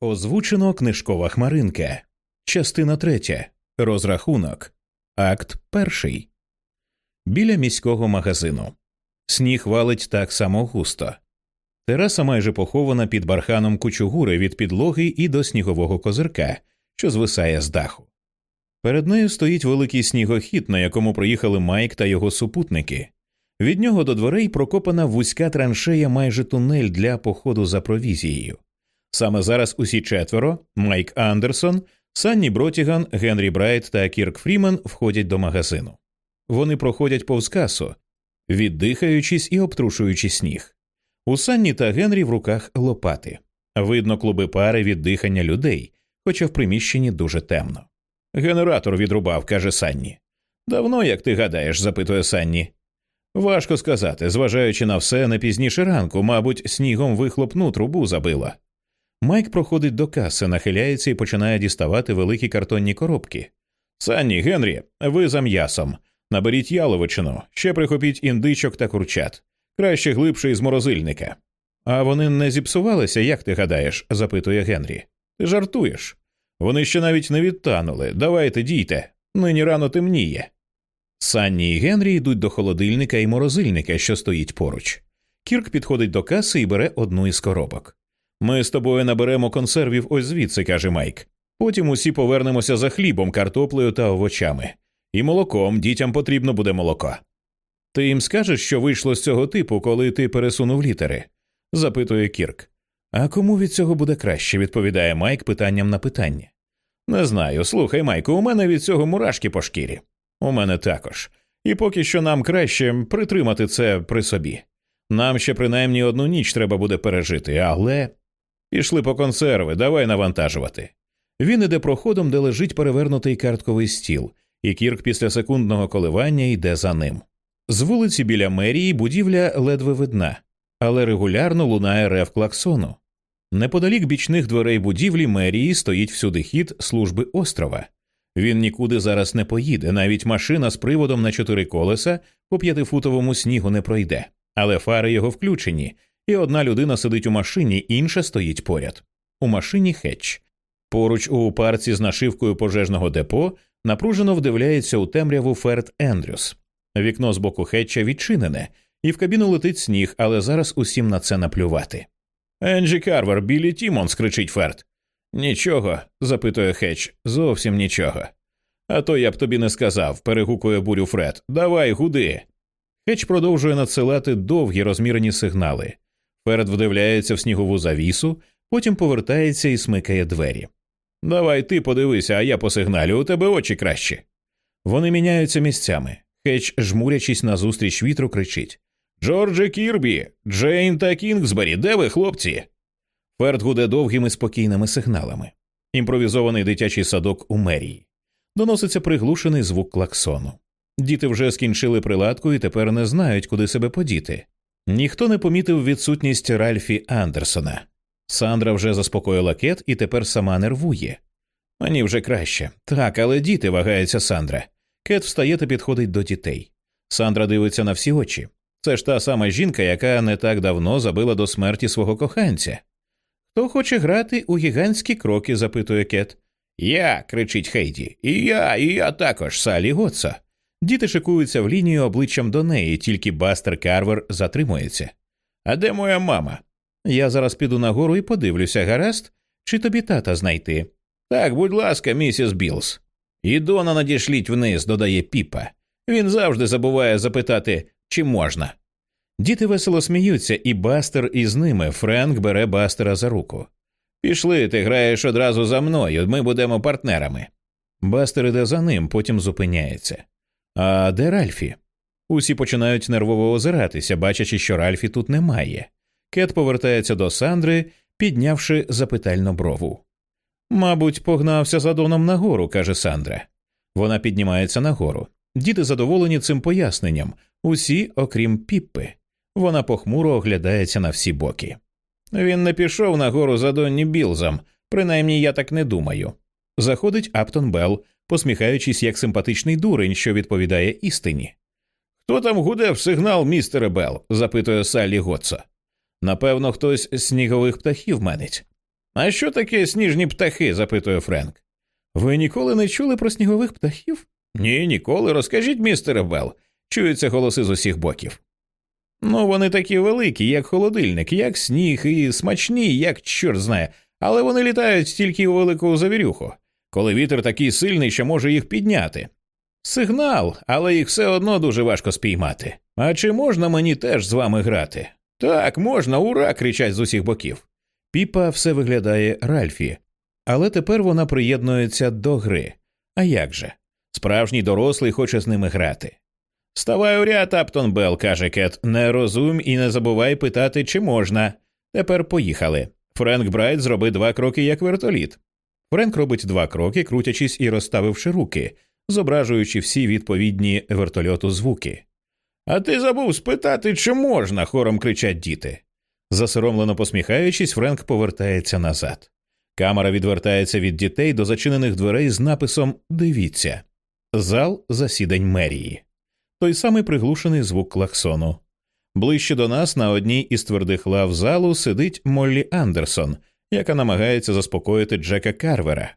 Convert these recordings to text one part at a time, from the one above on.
Озвучено книжкова хмаринка. Частина третя. Розрахунок. Акт перший. Біля міського магазину. Сніг валить так само густо. Тераса майже похована під барханом кучугури від підлоги і до снігового козирка, що звисає з даху. Перед нею стоїть великий снігохід, на якому проїхали Майк та його супутники. Від нього до дверей прокопана вузька траншея майже тунель для походу за провізією. Саме зараз усі четверо Майк Андерсон, Санні Бротіган, Генрі Брайт та Кірк Фрімен входять до магазину. Вони проходять повз касу, віддихаючись і обтрушуючи сніг. У Санні та Генрі в руках лопати. Видно клуби пари від дихання людей, хоча в приміщенні дуже темно. Генератор відрубав, каже Санні. Давно, як ти гадаєш, запитує Санні. Важко сказати, зважаючи на все не пізніше ранку, мабуть, снігом вихлопну трубу забила. Майк проходить до каси, нахиляється і починає діставати великі картонні коробки. Санні, Генрі, ви за м'ясом. Наберіть яловичину, ще прихопіть індичок та курчат. Краще глибше із морозильника. А вони не зіпсувалися, як ти гадаєш? запитує Генрі. Ти жартуєш. Вони ще навіть не відтанули. Давайте дійте. Нині рано темніє. Санні і Генрі йдуть до холодильника і морозильника, що стоїть поруч. Кірк підходить до каси і бере одну із коробок. Ми з тобою наберемо консервів ось звідси, каже Майк. Потім усі повернемося за хлібом, картоплею та овочами. І молоком дітям потрібно буде молоко. Ти їм скажеш, що вийшло з цього типу, коли ти пересунув літери? запитує Кірк. А кому від цього буде краще? відповідає Майк питанням на питання. Не знаю. Слухай, Майку, у мене від цього мурашки по шкірі. У мене також. І поки що нам краще притримати це при собі. Нам ще принаймні одну ніч треба буде пережити, але. Пішли по консерви, давай навантажувати. Він іде проходом, де лежить перевернутий картковий стіл, і Кірк після секундного коливання йде за ним. З вулиці біля мерії будівля ледве видна, але регулярно лунає рев клаксону. Неподалік бічних дверей будівлі мерії стоїть всюди хід служби острова. Він нікуди зараз не поїде, навіть машина з приводом на чотири колеса по п'ятифутовому снігу не пройде, але фари його включені, і одна людина сидить у машині, інша стоїть поряд. У машині хетч. Поруч у парці з нашивкою пожежного депо напружено вдивляється у темряву Ферд Ендрюс. Вікно з боку хетча відчинене, і в кабіну летить сніг, але зараз усім на це наплювати. Енджі Карвер, Біллі Тіммонс, кричить Ферд. Нічого, запитує Хетч, зовсім нічого. А то я б тобі не сказав, перегукує бурю Фред. Давай, гуди. Хетч продовжує надсилати довгі розмірені сигнали. Ферд вдивляється в снігову завісу, потім повертається і смикає двері. Давай ти подивися, а я по сигналю, у тебе очі краще. Вони міняються місцями. Хетч, жмурячись назустріч вітру, кричить Джордже Кірбі, Джейн та Кінгсбері, де ви, хлопці? Ферд гуде довгими спокійними сигналами. Імпровізований дитячий садок у мерії. Доноситься приглушений звук клаксону. Діти вже скінчили приладку і тепер не знають, куди себе подіти. Ніхто не помітив відсутність Ральфі Андерсона. Сандра вже заспокоїла кет і тепер сама нервує. Мені вже краще. Так, але діти вагається Сандра. Кет встає та підходить до дітей. Сандра дивиться на всі очі. Це ж та сама жінка, яка не так давно забила до смерті свого коханця. Хто хоче грати у гігантські кроки? запитує Кет. Я. кричить Хейді. І я, і я також, Салі Готса. Діти шикуються в лінію обличчям до неї, тільки Бастер Карвер затримується. А де моя мама? Я зараз піду нагору і подивлюся, гаразд, чи тобі тата знайти. Так, будь ласка, місіс Білс. І Дона надішліть вниз, додає піпа. Він завжди забуває запитати, чи можна. Діти весело сміються, і Бастер із ними Френк бере Бастера за руку. Пішли, ти граєш одразу за мною, ми будемо партнерами. Бастер іде за ним, потім зупиняється. А де Ральфі? Усі починають нервово озиратися, бачачи, що Ральфі тут немає. Кет повертається до Сандри, піднявши запитальну брову. Мабуть, погнався за доном нагору, каже Сандра. Вона піднімається нагору. Діти задоволені цим поясненням, усі, окрім піппи. Вона похмуро оглядається на всі боки. Він не пішов нагору за Донні Білзом, принаймні я так не думаю. Заходить Аптон Белл, посміхаючись як симпатичний дурень, що відповідає істині. Хто там гудев сигнал, містере Белл? запитує Саллі Готса. Напевно, хтось з снігових птахів манить. А що таке сніжні птахи? запитує Френк. Ви ніколи не чули про снігових птахів? Ні, ніколи. Розкажіть, містере Белл. Чуються голоси з усіх боків. Ну, вони такі великі, як холодильник, як сніг, і смачні, як чорт знає, але вони літають тільки у велику завірюху, коли вітер такий сильний, що може їх підняти. Сигнал, але їх все одно дуже важко спіймати. А чи можна мені теж з вами грати? Так, можна, ура! кричать з усіх боків. Піпа все виглядає Ральфі, але тепер вона приєднується до гри. А як же? Справжній дорослий хоче з ними грати. Ставай у ряд, Аптон Белл, каже Кет, не розум і не забувай питати, чи можна. Тепер поїхали. Френк Брайт зробить два кроки, як вертоліт. Френк робить два кроки, крутячись і розставивши руки, зображуючи всі відповідні вертольоту звуки. А ти забув спитати, чи можна, хором кричать діти. Засоромлено посміхаючись, Френк повертається назад. Камера відвертається від дітей до зачинених дверей з написом Дивіться зал засідань мерії. Той самий приглушений звук клаксону. Ближче до нас на одній із твердих лав залу сидить Моллі Андерсон, яка намагається заспокоїти Джека Карвера.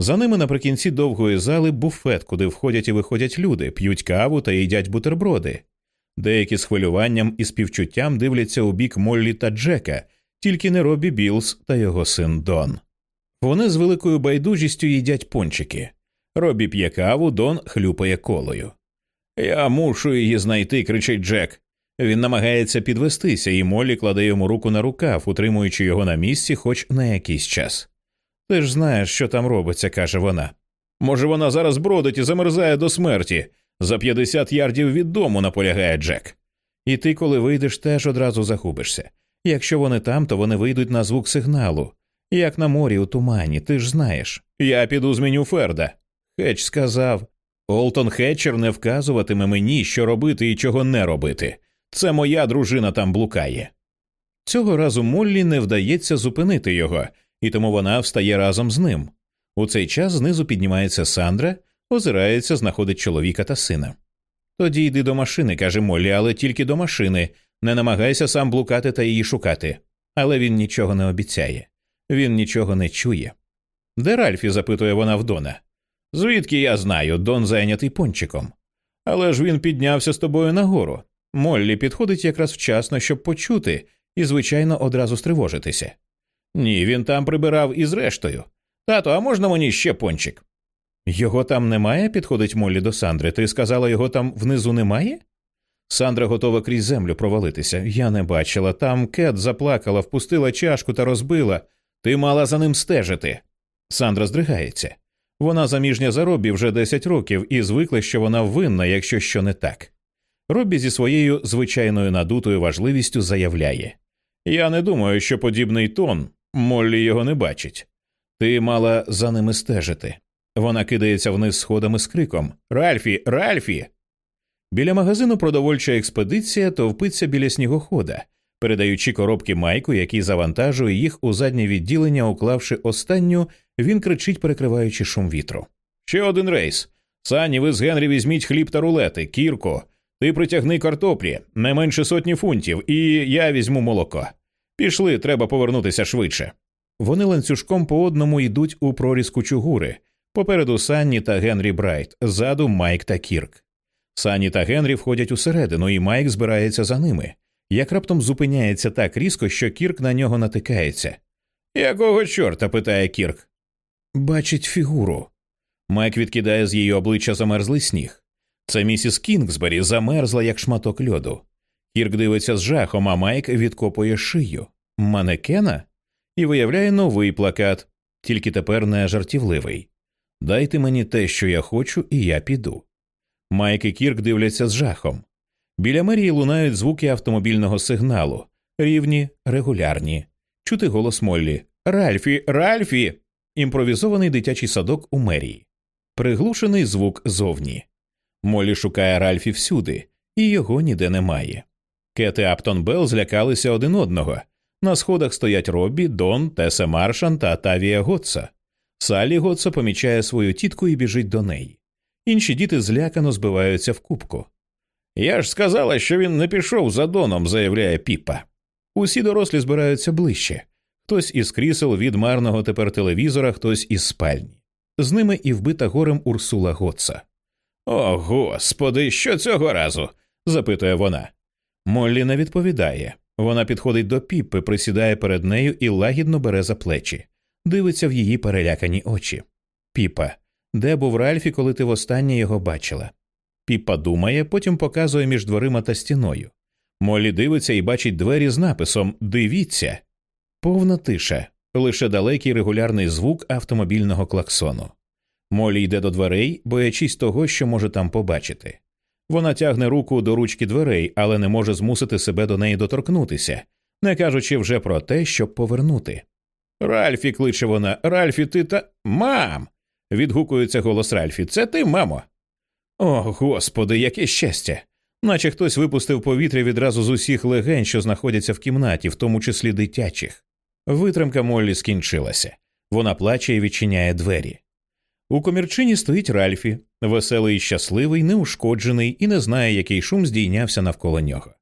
За ними наприкінці довгої зали буфет, куди входять і виходять люди, п'ють каву та їдять бутерброди. Деякі з хвилюванням і співчуттям дивляться у бік Моллі та Джека, тільки не Робі Білс та його син Дон. Вони з великою байдужістю їдять пончики. Робі п'є каву, Дон хлюпає колою. Я мушу її знайти, кричить Джек. Він намагається підвестися, і Моллі кладе йому руку на рукав, утримуючи його на місці хоч на якийсь час. Ти ж знаєш, що там робиться, каже вона. Може, вона зараз бродить і замерзає до смерті. За 50 ярдів від дому наполягає Джек. І ти, коли вийдеш, теж одразу загубишся. Якщо вони там, то вони вийдуть на звук сигналу. Як на морі у тумані, ти ж знаєш. Я піду зміню Ферда. Хетч сказав. Олтон Хетчер не вказуватиме мені, що робити і чого не робити. Це моя дружина там блукає. Цього разу Моллі не вдається зупинити його, і тому вона встає разом з ним. У цей час знизу піднімається Сандра, озирається, знаходить чоловіка та сина. Тоді йди до машини, каже Моллі, але тільки до машини. Не намагайся сам блукати та її шукати. Але він нічого не обіцяє, він нічого не чує. Де Ральфі? запитує вона в Дона. Звідки я знаю, Дон зайнятий пончиком. Але ж він піднявся з тобою нагору. Моллі підходить якраз вчасно, щоб почути, і, звичайно, одразу стривожитися. Ні, він там прибирав із рештою. Тато, а можна мені ще пончик? Його там немає, підходить Моллі до Сандри. Ти сказала, його там внизу немає? Сандра готова крізь землю провалитися. Я не бачила. Там кет заплакала, впустила чашку та розбила. Ти мала за ним стежити. Сандра здригається. Вона заміжня за Робі вже 10 років і звикла, що вона винна, якщо що не так. Робі зі своєю звичайною надутою важливістю заявляє Я не думаю, що подібний тон Моллі його не бачить. Ти мала за ними стежити. Вона кидається вниз сходами з криком Ральфі, Ральфі. Біля магазину продовольча експедиція товпиться біля снігохода, передаючи коробки майку, який завантажує їх у заднє відділення, уклавши останню, він кричить, перекриваючи шум вітру. Ще один рейс. Сані, ви з Генрі візьміть хліб та рулети, кірко. Ти притягни картоплі не менше сотні фунтів, і я візьму молоко. Пішли, треба повернутися швидше. Вони ланцюжком по одному йдуть у проріз кучугури. Попереду Санні та Генрі Брайт, ззаду Майк та Кірк. Санні та Генрі входять усередину, і Майк збирається за ними. Як раптом зупиняється так різко, що Кірк на нього натикається. Якого чорта? питає Кірк. Бачить фігуру. Майк відкидає з її обличчя замерзлий сніг. Це місіс Кінгсбері замерзла, як шматок льоду. Кірк дивиться з жахом, а Майк відкопує шию. Манекена? І виявляє новий плакат, тільки тепер не жартівливий. Дайте мені те, що я хочу, і я піду. Майк і Кірк дивляться з жахом. Біля мерії лунають звуки автомобільного сигналу, рівні, регулярні. Чути голос Моллі Ральфі, Ральфі. Імпровізований дитячий садок у мерії. Приглушений звук зовні. Моллі шукає Ральфі всюди, і його ніде немає. Кет і Аптон Белл злякалися один одного. На сходах стоять Роббі, Дон, Тесе Маршан та Тавія Готса. Салі Готса помічає свою тітку і біжить до неї. Інші діти злякано збиваються в кубку. Я ж сказала, що він не пішов за Доном, заявляє Піпа. Усі дорослі збираються ближче. хтось із крісел від марного тепер телевізора, хтось із спальні. З ними і вбита горем Урсула Готса. О, господи, що цього разу? запитує вона. Моллі не відповідає. Вона підходить до піппи, присідає перед нею і лагідно бере за плечі, дивиться в її перелякані очі. Піпа, де був Ральфі, коли ти востаннє його бачила? Піпа думає, потім показує між дверима та стіною. Моллі дивиться і бачить двері з написом Дивіться. Повна тиша, лише далекий регулярний звук автомобільного клаксону. Молі йде до дверей, боячись того, що може там побачити. Вона тягне руку до ручки дверей, але не може змусити себе до неї доторкнутися, не кажучи вже про те, щоб повернути. Ральфі, кличе вона, Ральфі, ти та. Мам. відгукується голос Ральфі. Це ти, мамо. О, господи, яке щастя! Наче хтось випустив повітря відразу з усіх легень, що знаходяться в кімнаті, в тому числі дитячих. Витримка Моллі скінчилася. Вона плаче і відчиняє двері. У комірчині стоїть Ральфі, веселий, щасливий, неушкоджений і не знає, який шум здійнявся навколо нього.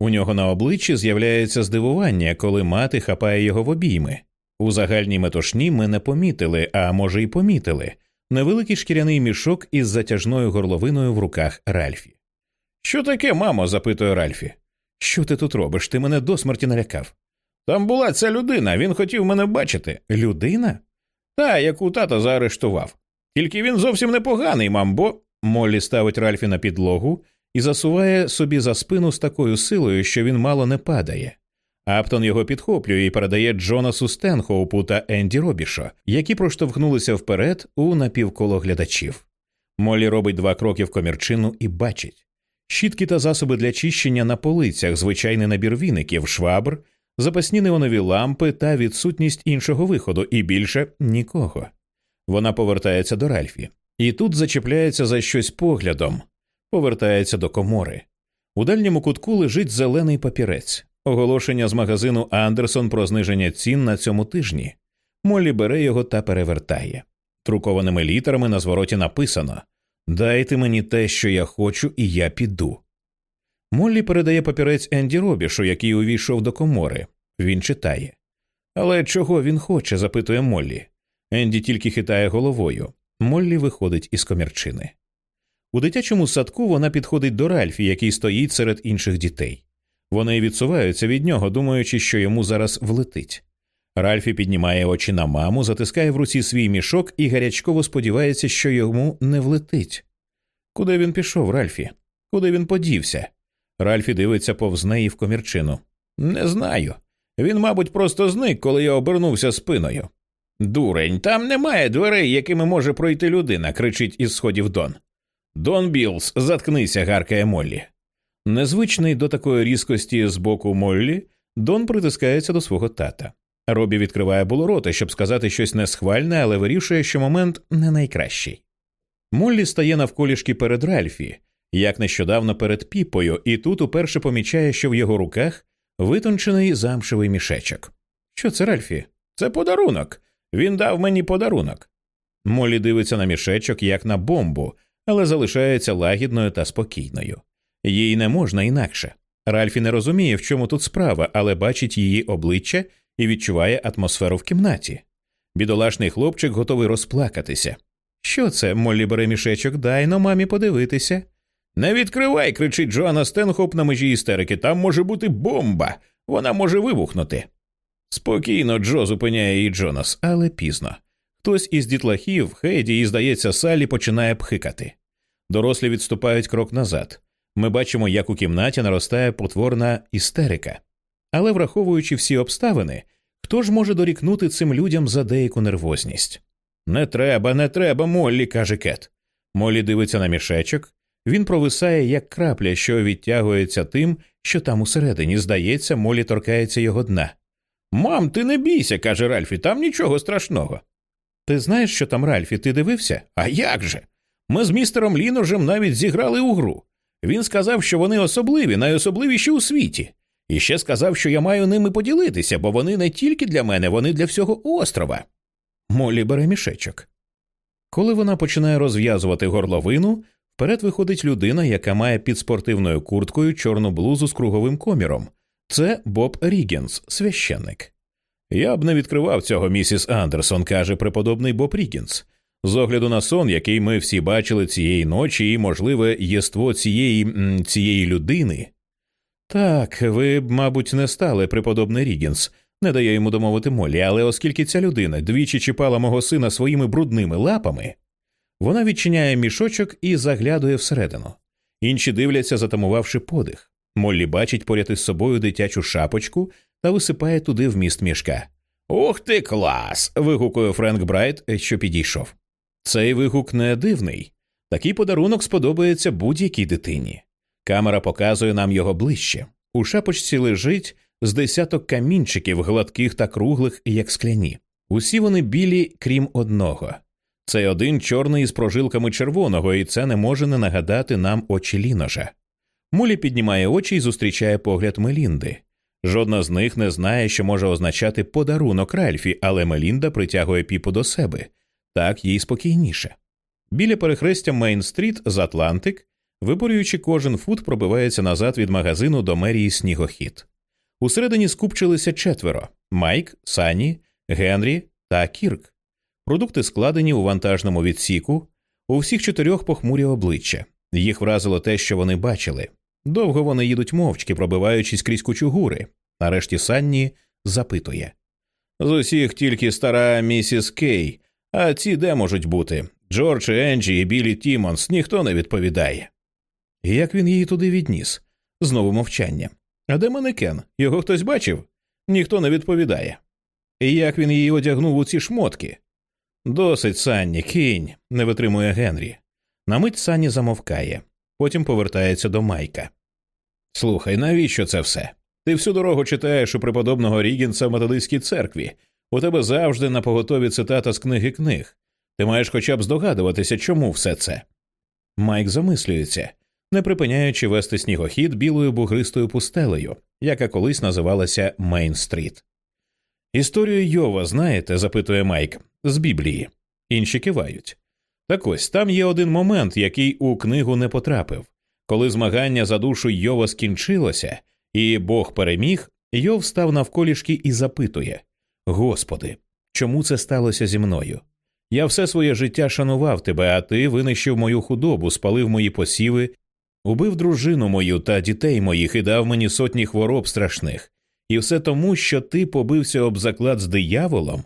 У нього на обличчі з'являється здивування, коли мати хапає його в обійми. У загальній метушні ми не помітили, а може, й помітили невеликий шкіряний мішок із затяжною горловиною в руках Ральфі. Що таке, мамо? запитує Ральфі. Що ти тут робиш? Ти мене до смерті налякав. Там була ця людина, він хотів мене бачити. Людина? Та, яку тата заарештував. Тільки він зовсім непоганий, мам, бо. Моллі ставить Ральфі на підлогу і засуває собі за спину з такою силою, що він мало не падає. Аптон його підхоплює і передає Джонасу Стенхоупу та Енді Робішо, які проштовхнулися вперед у напівколо глядачів. Моллі робить два кроки в комірчину і бачить щітки та засоби для чищення на полицях, звичайний набір віників, швабр, запасні неонові лампи та відсутність іншого виходу, і більше нікого. Вона повертається до Ральфі, і тут зачіпляється за щось поглядом, повертається до комори. У дальньому кутку лежить зелений папірець, оголошення з магазину Андерсон про зниження цін на цьому тижні. Моллі бере його та перевертає. Трукованими літерами на звороті написано Дайте мені те, що я хочу, і я піду. Моллі передає папірець Енді Робішу, який увійшов до комори. Він читає. Але чого він хоче? запитує Моллі. Енді тільки хитає головою. Моллі виходить із комірчини. У дитячому садку вона підходить до Ральфі, який стоїть серед інших дітей. Вони відсуваються від нього, думаючи, що йому зараз влетить. Ральфі піднімає очі на маму, затискає в руці свій мішок і гарячково сподівається, що йому не влетить. Куди він пішов, Ральфі? Куди він подівся? Ральфі дивиться повз неї в комірчину. Не знаю. Він, мабуть, просто зник, коли я обернувся спиною. Дурень, там немає дверей, якими може пройти людина, кричить із сходів Дон. Дон Білс, заткнися, гаркає Моллі. Незвичний до такої різкості з боку Моллі, Дон притискається до свого тата. Робі відкриває було рота, щоб сказати щось несхвальне, але вирішує, що момент не найкращий. Моллі стає навколішки перед Ральфі, як нещодавно перед піпою, і тут уперше помічає, що в його руках витончений замшевий мішечок. Що це, Ральфі? Це подарунок. Він дав мені подарунок. Моллі дивиться на мішечок як на бомбу, але залишається лагідною та спокійною. Їй не можна інакше. Ральфі не розуміє, в чому тут справа, але бачить її обличчя і відчуває атмосферу в кімнаті. Бідолашний хлопчик готовий розплакатися. Що це, Моллі бере мішечок, дай но мамі подивитися. Не відкривай, кричить Джоанна Стенхоп на межі істерики. Там може бути бомба, вона може вибухнути. Спокійно, Джо зупиняє її Джонас, але пізно. Хтось із дітлахів, Хейді і, здається, Салі починає пхикати. Дорослі відступають крок назад. Ми бачимо, як у кімнаті наростає потворна істерика. Але враховуючи всі обставини, хто ж може дорікнути цим людям за деяку нервозність? Не треба, не треба, Моллі, каже Кет. Моллі дивиться на мішечок. Він провисає, як крапля, що відтягується тим, що там усередині, здається, Моллі торкається його дна. Мам, ти не бійся, каже Ральфі, там нічого страшного. Ти знаєш, що там Ральфі, ти дивився? А як же? Ми з містером Ліноржем навіть зіграли у гру. Він сказав, що вони особливі, найособливіші у світі. І ще сказав, що я маю ними поділитися, бо вони не тільки для мене, вони для всього острова. Молі бере мішечок. Коли вона починає розв'язувати горловину, вперед виходить людина, яка має під спортивною курткою чорну блузу з круговим коміром. Це Боб Рігенс, священник. Я б не відкривав цього, місіс Андерсон, каже преподобний Боб Рігінс. З огляду на сон, який ми всі бачили цієї ночі, і можливе єство цієї цієї людини. Так, ви б, мабуть, не стали, преподобний Рігінс, не дає йому домовити Молі, але оскільки ця людина двічі чіпала мого сина своїми брудними лапами, вона відчиняє мішочок і заглядує всередину. Інші дивляться, затамувавши подих. Моллі бачить поряд із собою дитячу шапочку та висипає туди вміст мішка. Ух ти, клас. вигукує Френк Брайт, що підійшов. Цей вигук не дивний. Такий подарунок сподобається будь-якій дитині. Камера показує нам його ближче. У шапочці лежить з десяток камінчиків, гладких та круглих, як скляні. Усі вони білі, крім одного. Цей один чорний із прожилками червоного, і це не може не нагадати нам очі Ліножа. Моллі піднімає очі і зустрічає погляд Мелінди. Жодна з них не знає, що може означати подарунок Ральфі, але Мелінда притягує Піпу до себе так їй спокійніше. Біля перехрестя Мейн-стріт з Атлантик, виборюючи кожен фут, пробивається назад від магазину до мерії снігохід. Усередині скупчилися четверо Майк, Сані, Генрі та Кірк. Продукти складені у вантажному відсіку, у всіх чотирьох похмурі обличчя. Їх вразило те, що вони бачили. Довго вони їдуть мовчки, пробиваючись крізь кучугури. Нарешті Санні запитує з усіх тільки стара місіс Кей, а ці де можуть бути? Джордж, Енджі і Білі Тімонс ніхто не відповідає. Як він її туди відніс? Знову мовчання. А де манекен? Його хтось бачив? Ніхто не відповідає. І як він її одягнув у ці шмотки? Досить, Санні, кинь, не витримує Генрі. На мить Санні замовкає, потім повертається до Майка. Слухай, навіщо це все? Ти всю дорогу читаєш у преподобного Рігінса в методистській церкві. У тебе завжди на поготові цитата з книги книг. Ти маєш хоча б здогадуватися, чому все це. Майк замислюється, не припиняючи вести снігохід білою бугристою пустелею, яка колись називалася Мейн-стріт. Історію Йова знаєте, запитує Майк, з Біблії. Інші кивають. Так ось там є один момент, який у книгу не потрапив. Коли змагання за душу Йова скінчилося, і Бог переміг, Йов став навколішки і запитує Господи, чому це сталося зі мною? Я все своє життя шанував тебе, а ти винищив мою худобу, спалив мої посіви, убив дружину мою та дітей моїх і дав мені сотні хвороб страшних, і все тому, що ти побився об заклад з дияволом.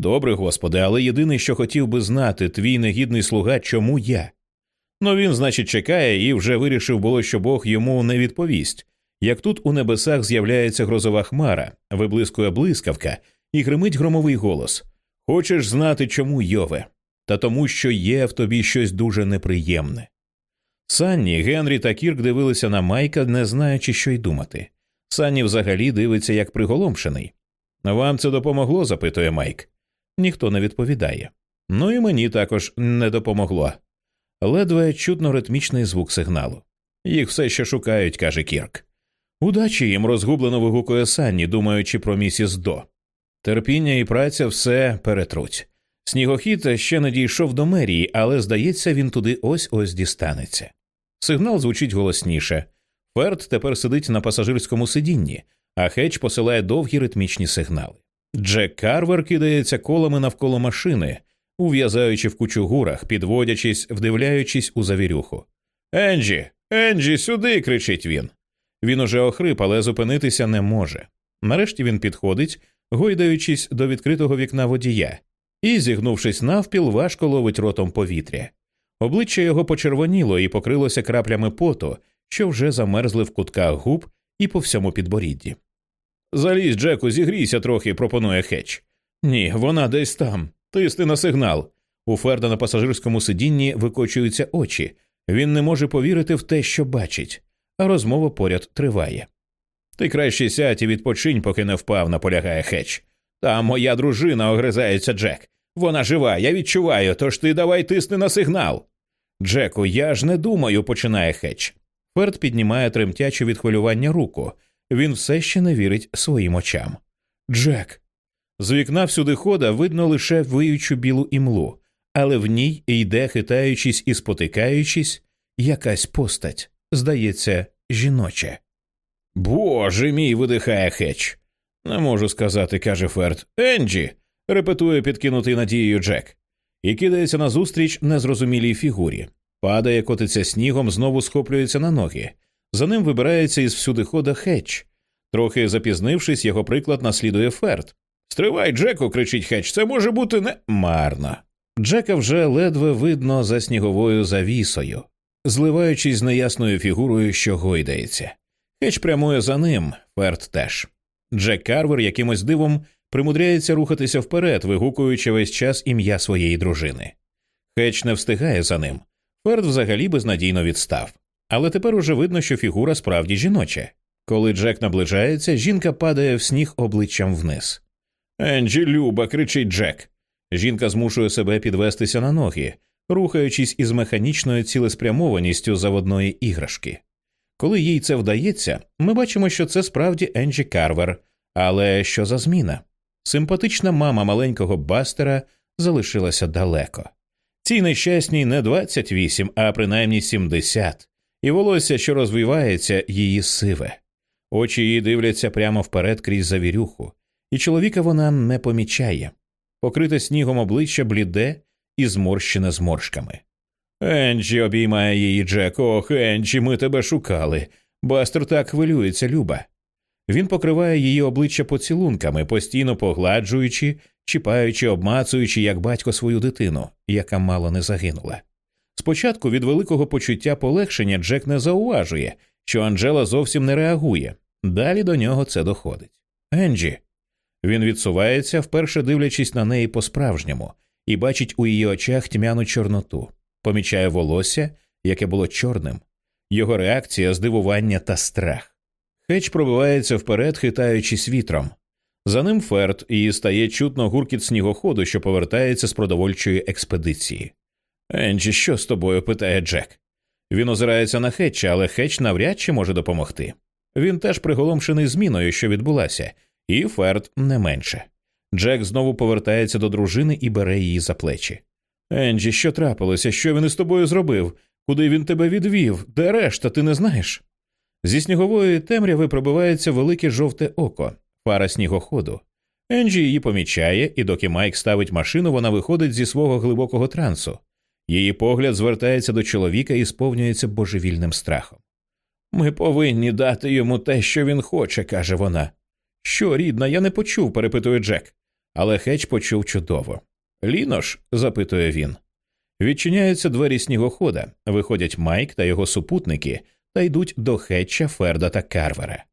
Добре, Господи, але єдине, що хотів би знати, твій негідний слуга, чому я. Ну він, значить, чекає і вже вирішив було, що Бог йому не відповість. Як тут у небесах з'являється грозова хмара, виблискує блискавка, і гримить громовий голос Хочеш знати, чому Йове? Та тому, що є в тобі щось дуже неприємне. Санні, Генрі та Кірк дивилися на Майка, не знаючи, що й думати. Санні взагалі дивиться як приголомшений. Вам це допомогло? запитує Майк. Ніхто не відповідає. Ну і мені також не допомогло. Ледве чутно ритмічний звук сигналу. Їх все ще шукають, каже Кірк. Удачі їм розгублено вигукує Санні, думаючи про місіс До. Терпіння і праця все перетруть. Снігохід ще не дійшов до мерії, але, здається, він туди ось ось дістанеться. Сигнал звучить голосніше. Ферд тепер сидить на пасажирському сидінні, а Хедж посилає довгі ритмічні сигнали. Джек Карвер кидається колами навколо машини, ув'язаючи в кучугурах, підводячись, вдивляючись у завірюху. Енджі, Енджі, сюди. кричить він. Він уже охрип, але зупинитися не може. Нарешті він підходить, гойдаючись до відкритого вікна водія, і, зігнувшись навпіл, важко ловить ротом повітря. Обличчя його почервоніло і покрилося краплями поту, що вже замерзли в кутках губ і по всьому підборідді. Залізь, Джеку, зігрійся трохи, пропонує Хетч. Ні, вона десь там. Тисни на сигнал. У Ферда на пасажирському сидінні викочуються очі. Він не може повірити в те, що бачить, а розмова поряд триває. Ти краще сядь і відпочинь, поки не впав, наполягає Хетч. Та моя дружина огризається Джек. Вона жива, я відчуваю, тож ти давай тисни на сигнал. Джеку, я ж не думаю, починає Хетч. Ферд піднімає тремтяче від хвилювання руку. Він все ще не вірить своїм очам. Джек. З вікна всюди хода видно лише виючу білу імлу, але в ній йде, хитаючись і спотикаючись, якась постать, здається, жіноча. Боже мій, видихає Хетч. Не можу сказати, каже Ферд. Енджі. репетує підкинутий надією Джек, і кидається назустріч незрозумілій фігурі. Падає, котиться снігом, знову схоплюється на ноги. За ним вибирається із всюдихода Хетч. Трохи запізнившись, його приклад наслідує Ферд. Стривай, Джеку, кричить Хетч, це може бути не марно. Джека вже ледве видно за сніговою завісою, зливаючись з неясною фігурою, що гойдається. Хетч прямує за ним, Ферд теж. Джек Карвер якимось дивом примудряється рухатися вперед, вигукуючи весь час ім'я своєї дружини. Хетч не встигає за ним. Ферд взагалі безнадійно відстав. Але тепер уже видно, що фігура справді жіноча. Коли Джек наближається, жінка падає в сніг обличчям вниз. Енджі, люба, кричить Джек. Жінка змушує себе підвестися на ноги, рухаючись із механічною цілеспрямованістю заводної іграшки. Коли їй це вдається, ми бачимо, що це справді Енджі Карвер, але що за зміна? Симпатична мама маленького бастера залишилася далеко. Цій нещасній не 28, а принаймні 70, і волосся, що розвивається, її сиве. Очі її дивляться прямо вперед крізь завірюху, і чоловіка вона не помічає. Покрите снігом обличчя бліде і зморщене зморшками. Енджі обіймає її Джек. Ох, Енджі, ми тебе шукали. Бастер так хвилюється, Люба. Він покриває її обличчя поцілунками, постійно погладжуючи, чіпаючи, обмацуючи, як батько свою дитину, яка мало не загинула. Спочатку від великого почуття полегшення Джек не зауважує, що Анджела зовсім не реагує. Далі до нього це доходить. Енджі. Він відсувається, вперше дивлячись на неї по-справжньому, і бачить у її очах тьмяну чорноту, помічає волосся, яке було чорним, його реакція здивування та страх. Хеч пробивається вперед, хитаючись вітром. За ним ферт і стає чутно гуркіт снігоходу, що повертається з продовольчої експедиції. Енджі, що з тобою? питає Джек. Він озирається на Хетча, але Хетч навряд чи може допомогти. Він теж приголомшений зміною, що відбулася, і Ферд не менше. Джек знову повертається до дружини і бере її за плечі. Енджі, що трапилося? Що він із тобою зробив? Куди він тебе відвів? Де решта, ти не знаєш? Зі снігової темряви пробивається велике жовте око, фара снігоходу. Енджі її помічає, і доки Майк ставить машину, вона виходить зі свого глибокого трансу. Її погляд звертається до чоловіка і сповнюється божевільним страхом. Ми повинні дати йому те, що він хоче, каже вона. Що, рідна, я не почув, перепитує Джек. Але Хеч почув чудово. Лінош? запитує він. Відчиняються двері снігохода, виходять Майк та його супутники та йдуть до Хетча, Ферда та Карвера.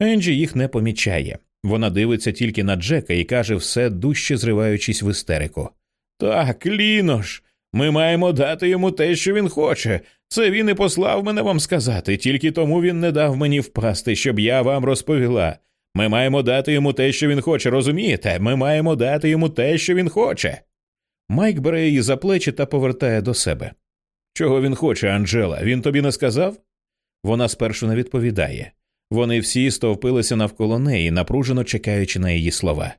Енджі їх не помічає. Вона дивиться тільки на Джека і каже все дужче зриваючись в істерику. Так, Лінош, ми маємо дати йому те, що він хоче. Це він і послав мене вам сказати, тільки тому він не дав мені впасти, щоб я вам розповіла. Ми маємо дати йому те, що він хоче, розумієте? Ми маємо дати йому те, що він хоче. Майк бере її за плечі та повертає до себе. Чого він хоче, Анджела? Він тобі не сказав? Вона спершу не відповідає. Вони всі стовпилися навколо неї, напружено чекаючи на її слова.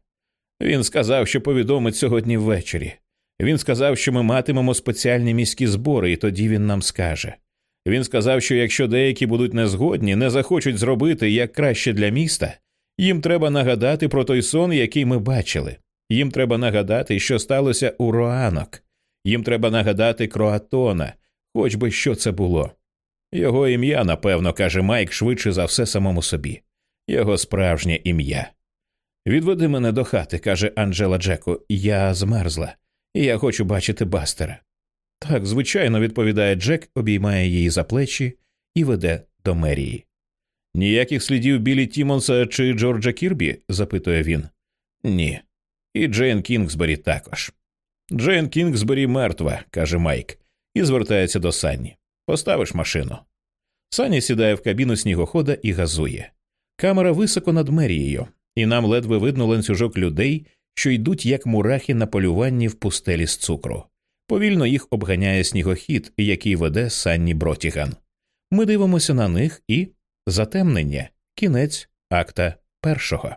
Він сказав, що повідомить сьогодні ввечері. Він сказав, що ми матимемо спеціальні міські збори, і тоді він нам скаже. Він сказав, що якщо деякі будуть незгодні, не захочуть зробити як краще для міста, їм треба нагадати про той сон, який ми бачили. Їм треба нагадати, що сталося у Роанок. Їм треба нагадати Кроатона, хоч би що це було. Його ім'я, напевно, каже Майк швидше за все самому собі, його справжнє ім'я. Відведи мене до хати, каже Анджела Джеку, я змерзла, я хочу бачити бастера. Так, звичайно, відповідає Джек, обіймає її за плечі і веде до мерії. Ніяких слідів Білі Тімонса чи Джорджа Кірбі? запитує він. Ні. І Джейн Кінгсбері також. Джейн Кінгсбері мертва, каже Майк, і звертається до Санні. Поставиш машину. Саня сідає в кабіну снігохода і газує. Камера високо над мерією, і нам ледве видно ланцюжок людей, що йдуть як мурахи на полюванні в пустелі з цукру. Повільно їх обганяє снігохід, який веде Санні Бротіган. Ми дивимося на них і затемнення, кінець акта першого.